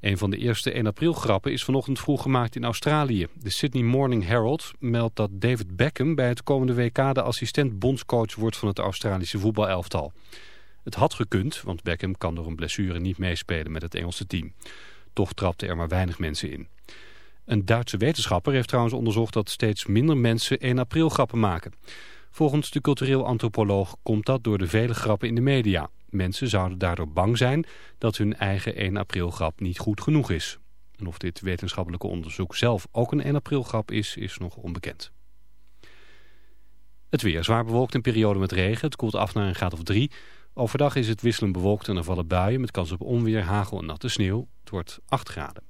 Een van de eerste 1 april grappen is vanochtend vroeg gemaakt in Australië. De Sydney Morning Herald meldt dat David Beckham bij het komende WK de assistent bondscoach wordt van het Australische voetbalelftal. Het had gekund, want Beckham kan door een blessure niet meespelen met het Engelse team. Toch trapten er maar weinig mensen in. Een Duitse wetenschapper heeft trouwens onderzocht dat steeds minder mensen 1 april grappen maken. Volgens de cultureel antropoloog komt dat door de vele grappen in de media. Mensen zouden daardoor bang zijn dat hun eigen 1 april grap niet goed genoeg is. En of dit wetenschappelijke onderzoek zelf ook een 1 april grap is, is nog onbekend. Het weer zwaar bewolkt in periode met regen. Het koelt af naar een graad of 3. Overdag is het wisselend bewolkt en er vallen buien met kans op onweer, hagel en natte sneeuw. Het wordt 8 graden.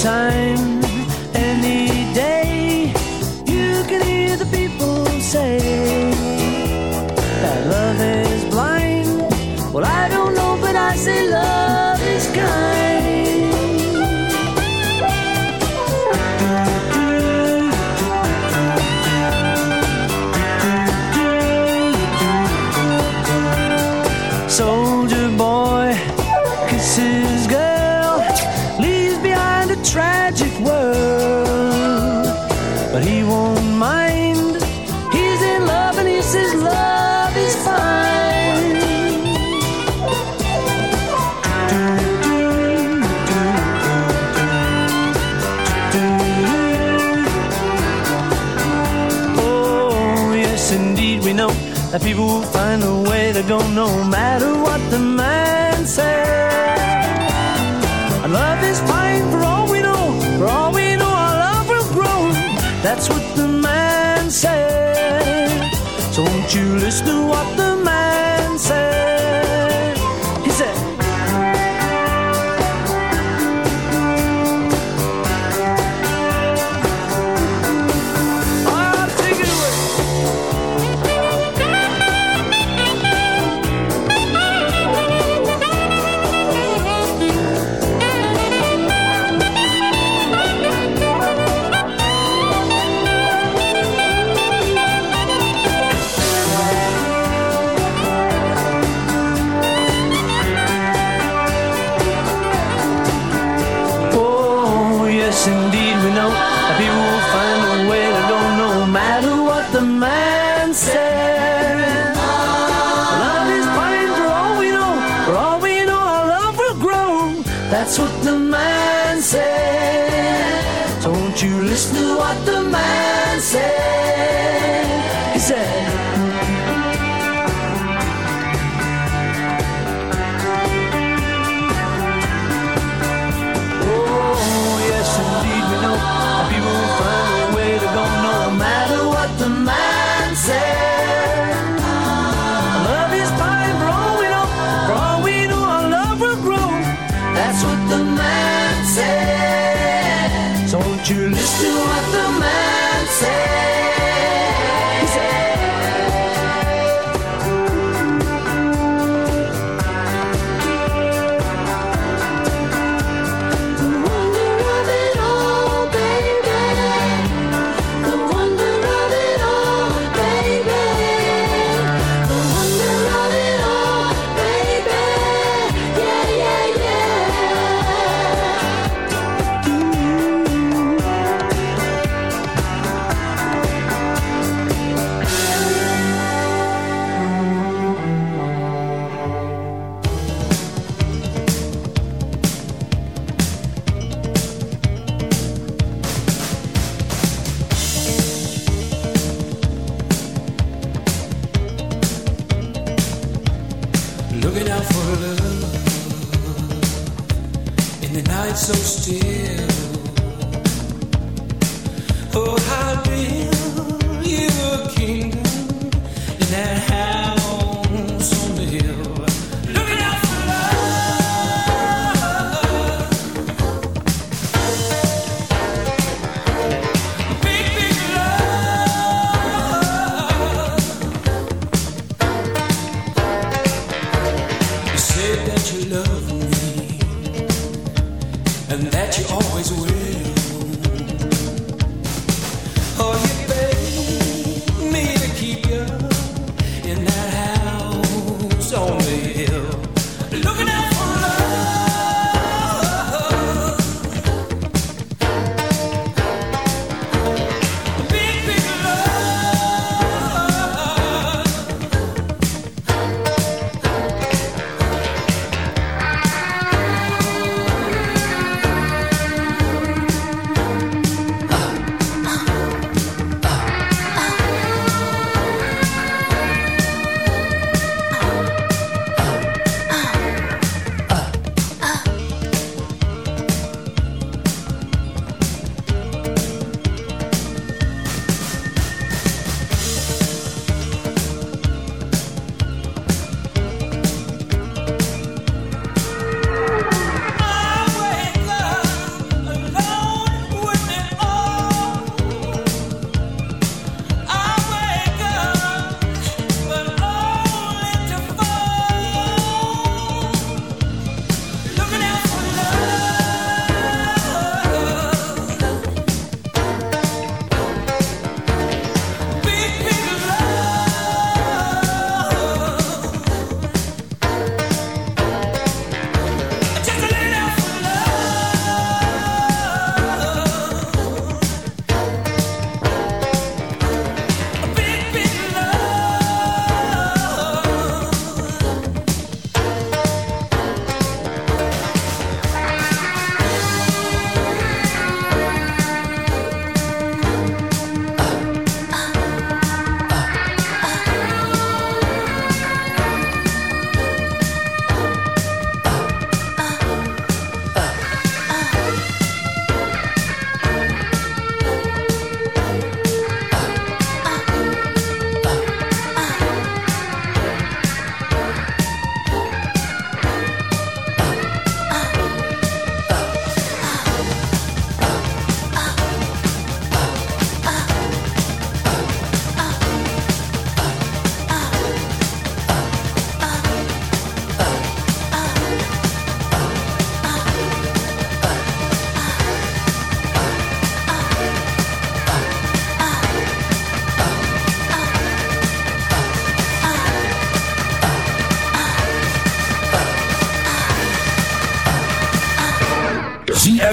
time. You listen to what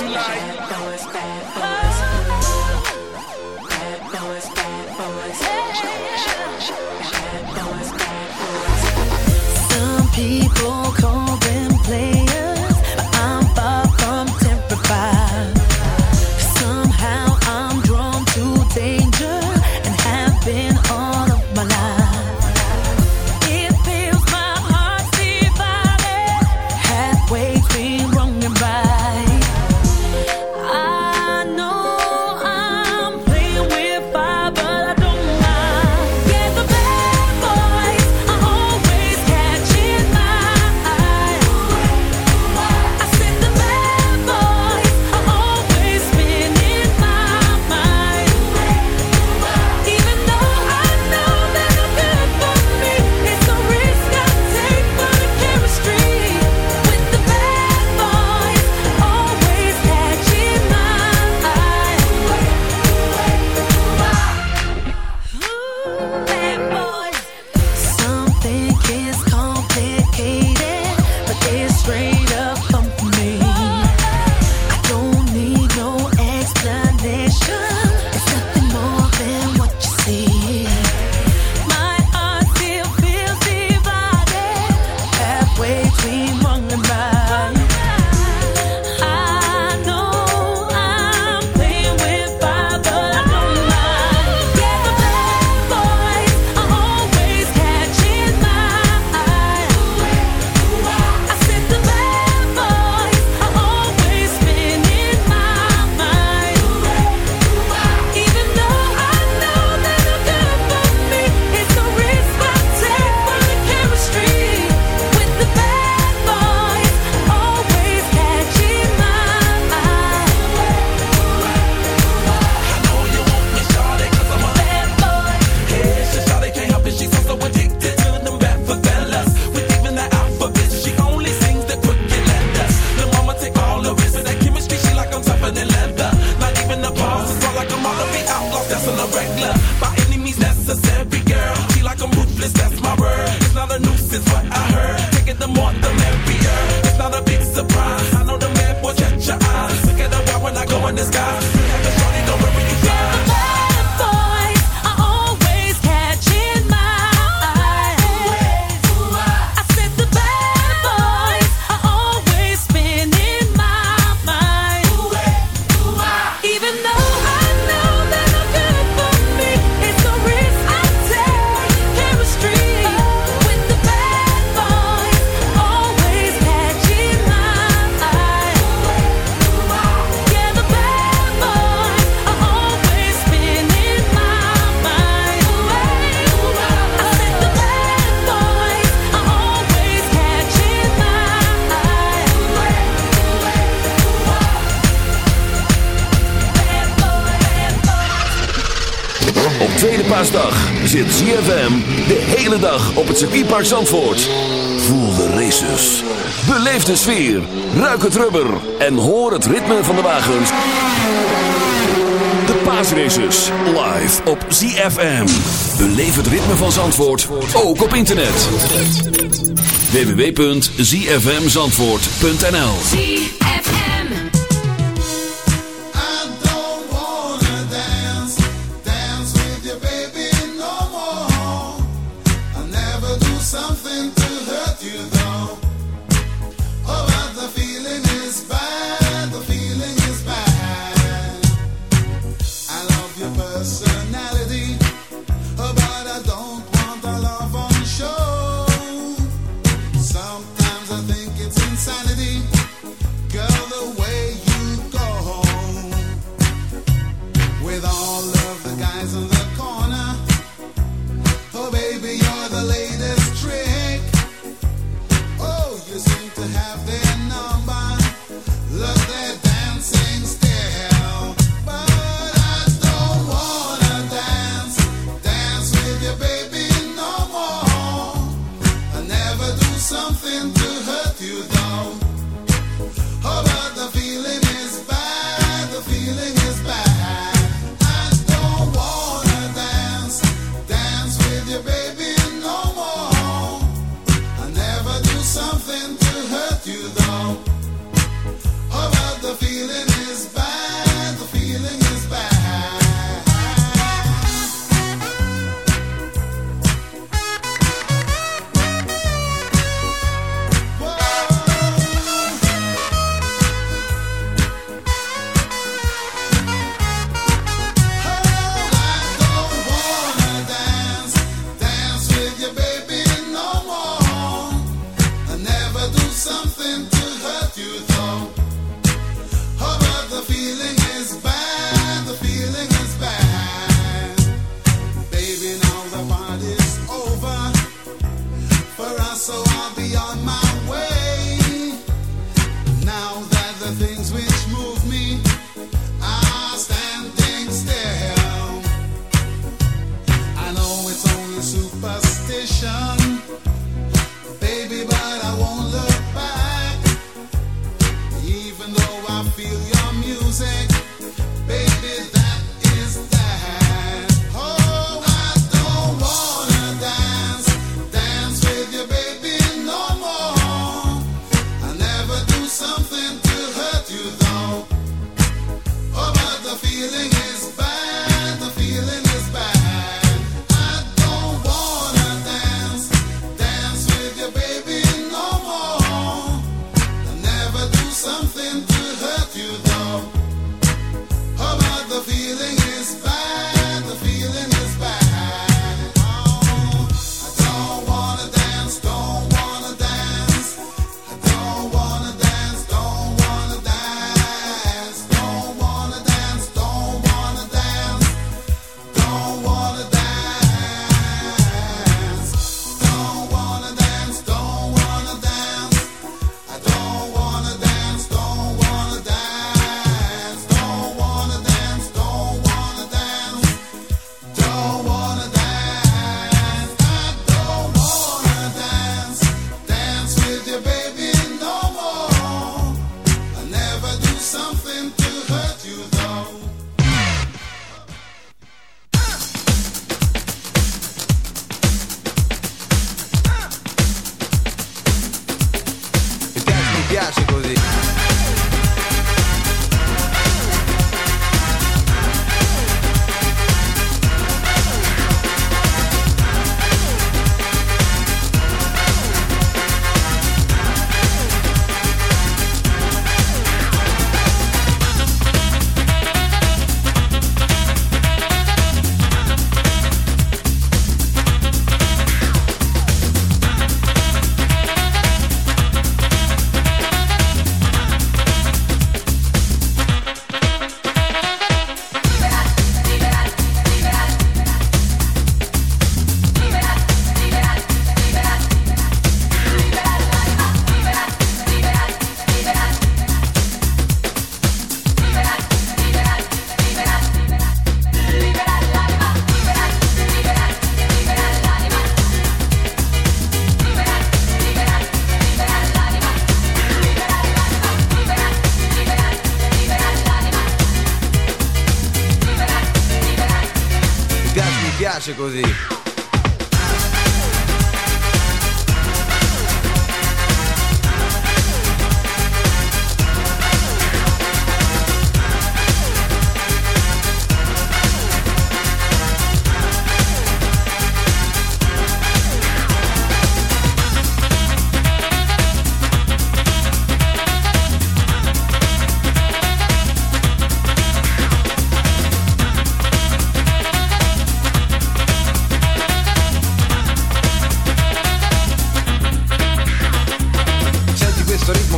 you like. Circuitpark Zandvoort. Voel de races. Beleef de sfeer. Ruik het rubber. En hoor het ritme van de wagens. De paasraces. Live op ZFM. Beleef het ritme van Zandvoort. Ook op internet. www.zfmzandvoort.nl something to hurt you.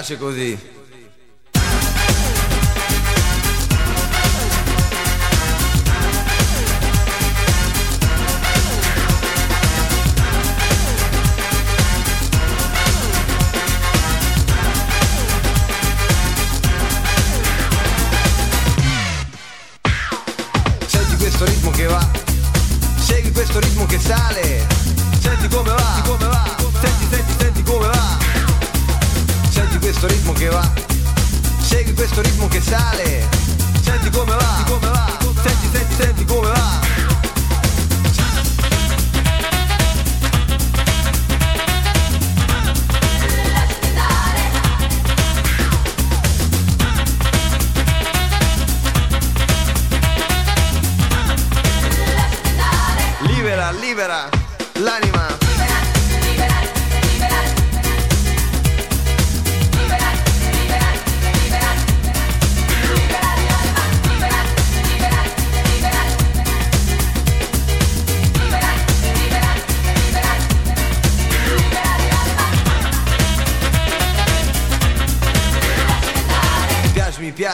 Piace così.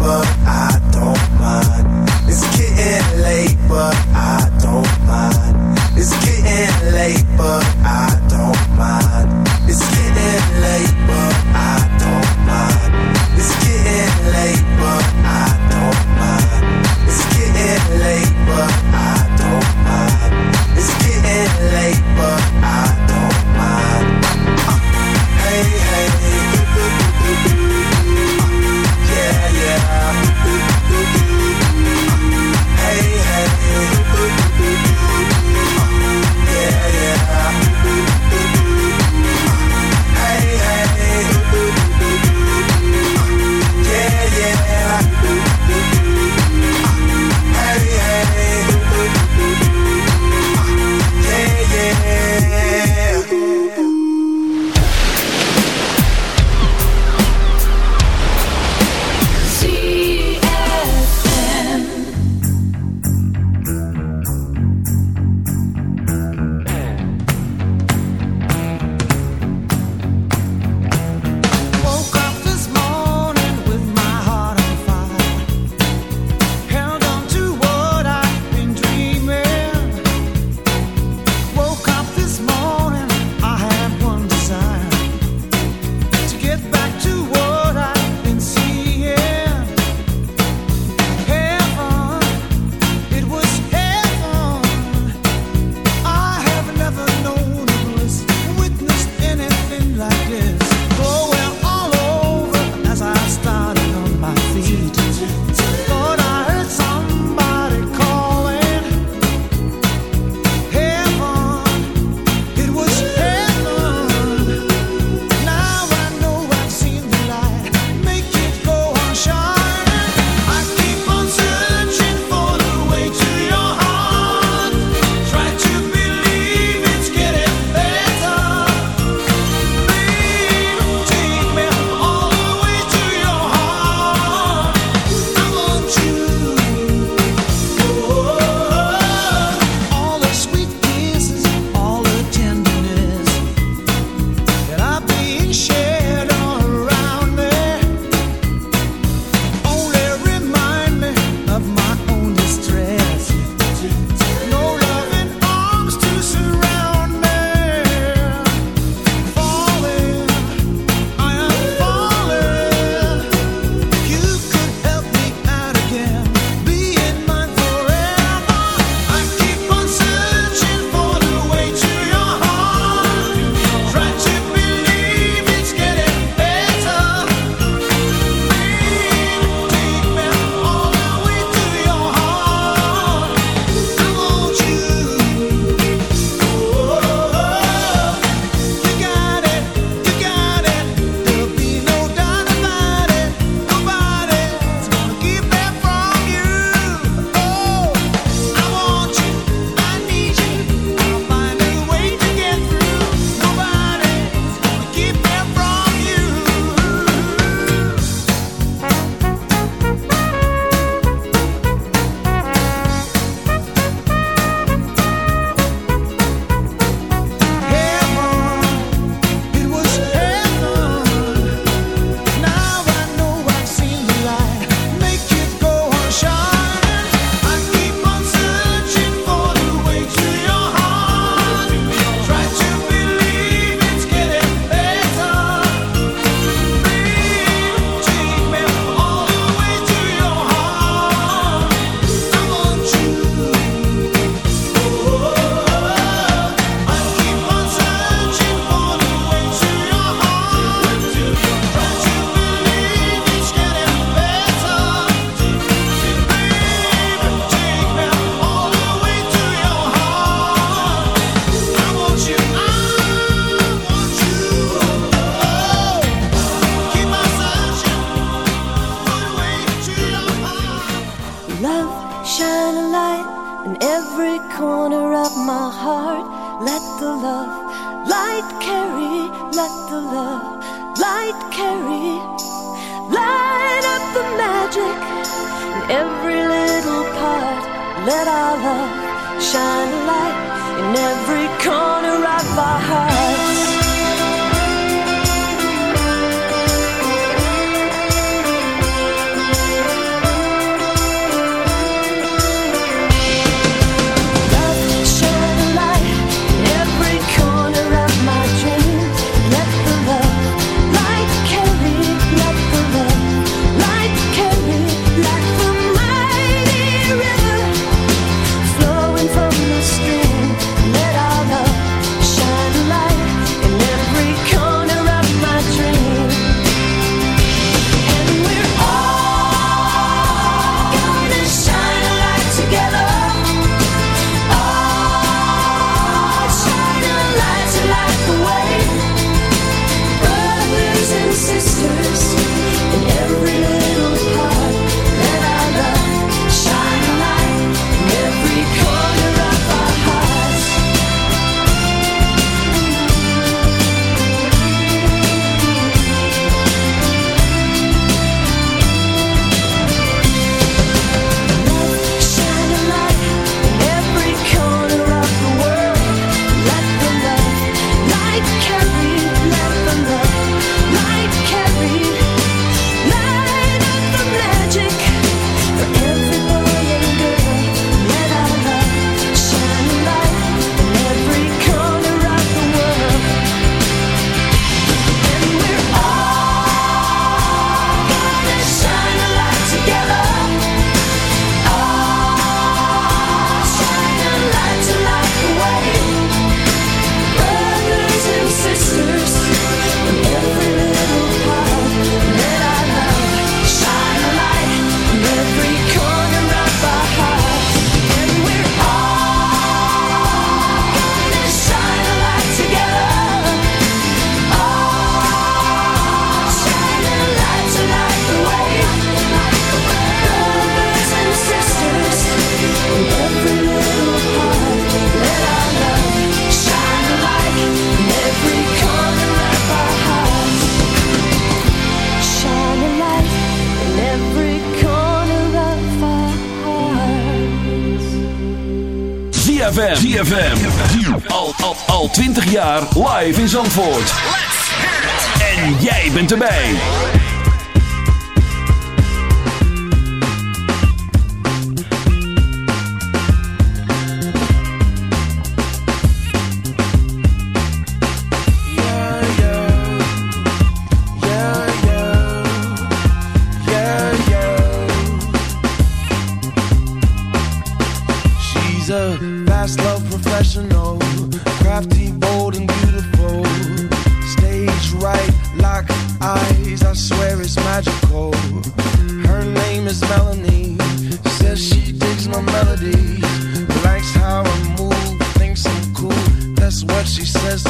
but 20 jaar live in Zandvoort. she says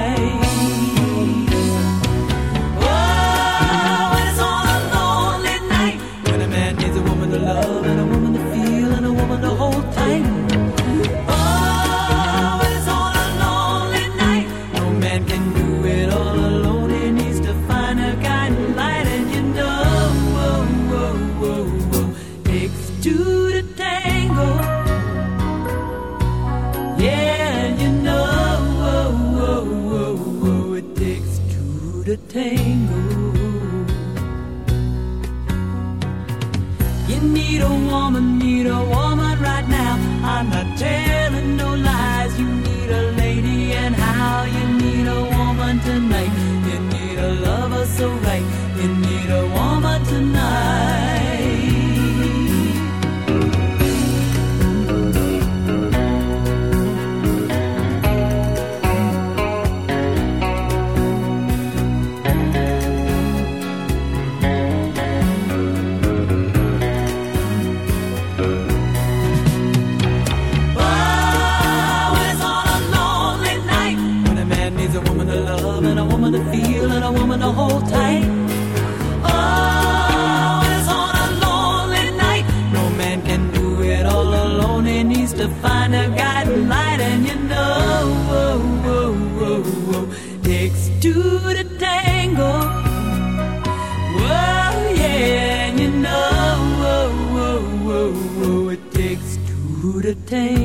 day.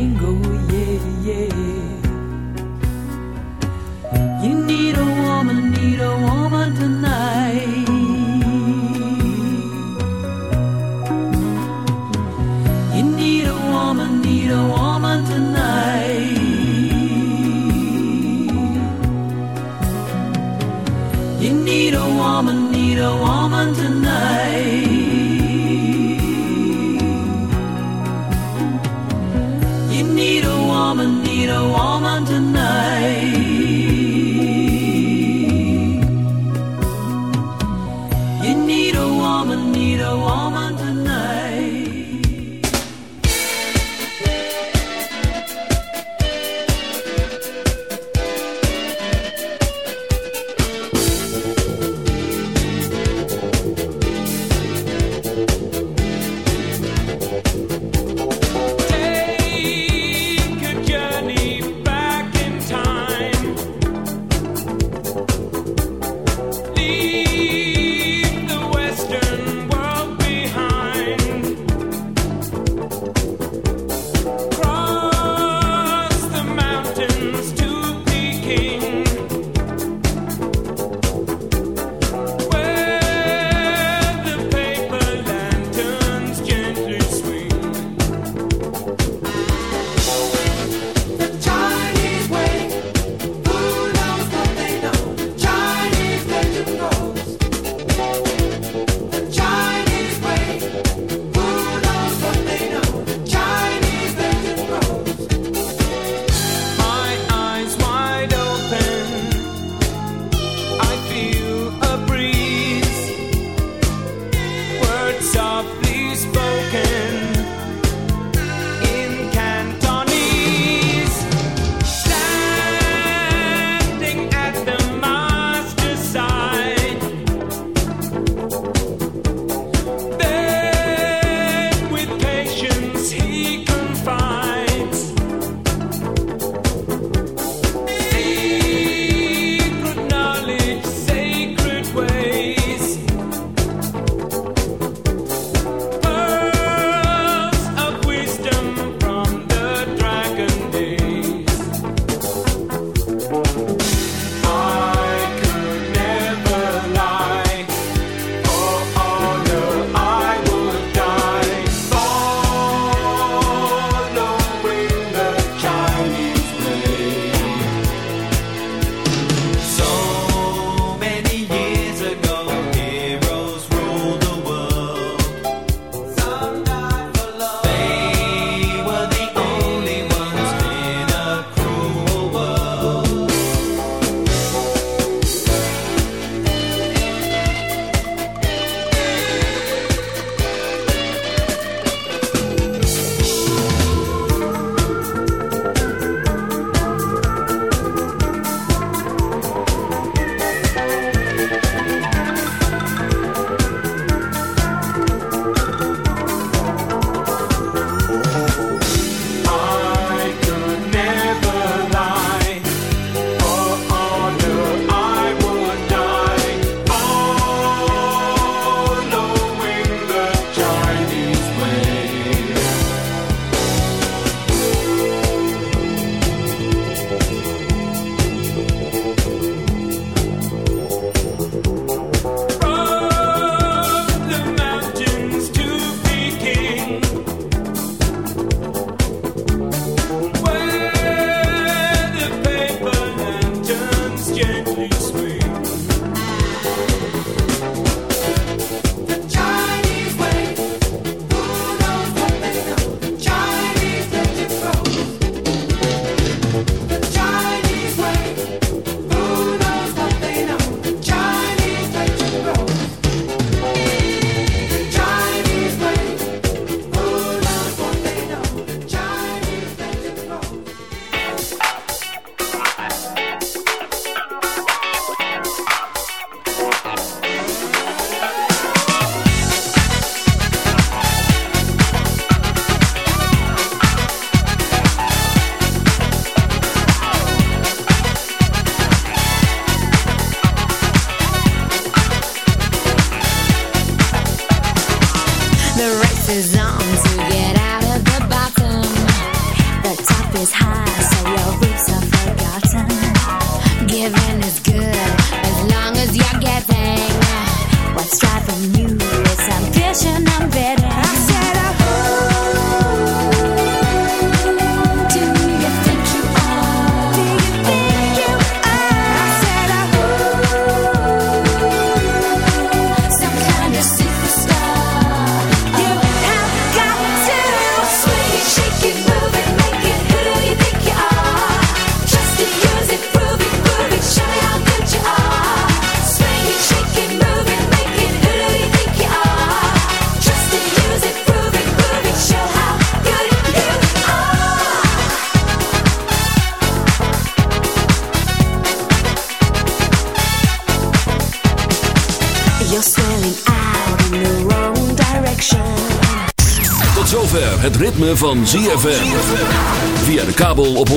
Het ritme van ZFM. Via de kabel op 104.5.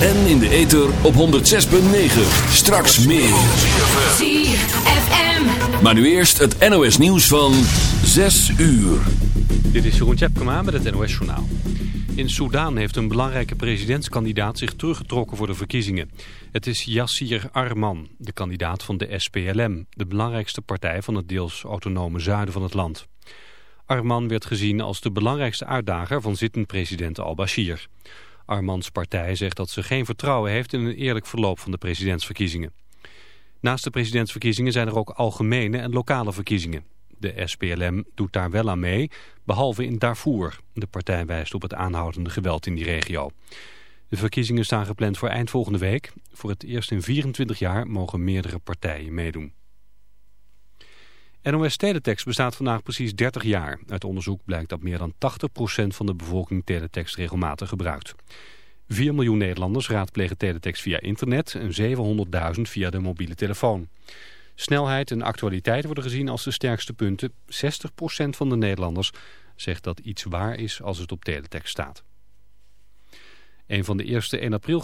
En in de ether op 106.9. Straks meer. ZFM. Maar nu eerst het NOS nieuws van 6 uur. Dit is Jeroen Tjepkema met het NOS Journaal. In Soedan heeft een belangrijke presidentskandidaat zich teruggetrokken voor de verkiezingen. Het is Yassir Arman, de kandidaat van de SPLM, de belangrijkste partij van het deels autonome zuiden van het land. Arman werd gezien als de belangrijkste uitdager van zittend president al-Bashir. Armans partij zegt dat ze geen vertrouwen heeft in een eerlijk verloop van de presidentsverkiezingen. Naast de presidentsverkiezingen zijn er ook algemene en lokale verkiezingen. De SPLM doet daar wel aan mee, behalve in Darfur. De partij wijst op het aanhoudende geweld in die regio. De verkiezingen staan gepland voor eind volgende week. Voor het eerst in 24 jaar mogen meerdere partijen meedoen. NOS Teletext bestaat vandaag precies 30 jaar. Uit onderzoek blijkt dat meer dan 80% van de bevolking Teletext regelmatig gebruikt. 4 miljoen Nederlanders raadplegen Teletext via internet en 700.000 via de mobiele telefoon. Snelheid en actualiteit worden gezien als de sterkste punten. 60% van de Nederlanders zegt dat iets waar is als het op teletext staat. Een van de eerste 1 april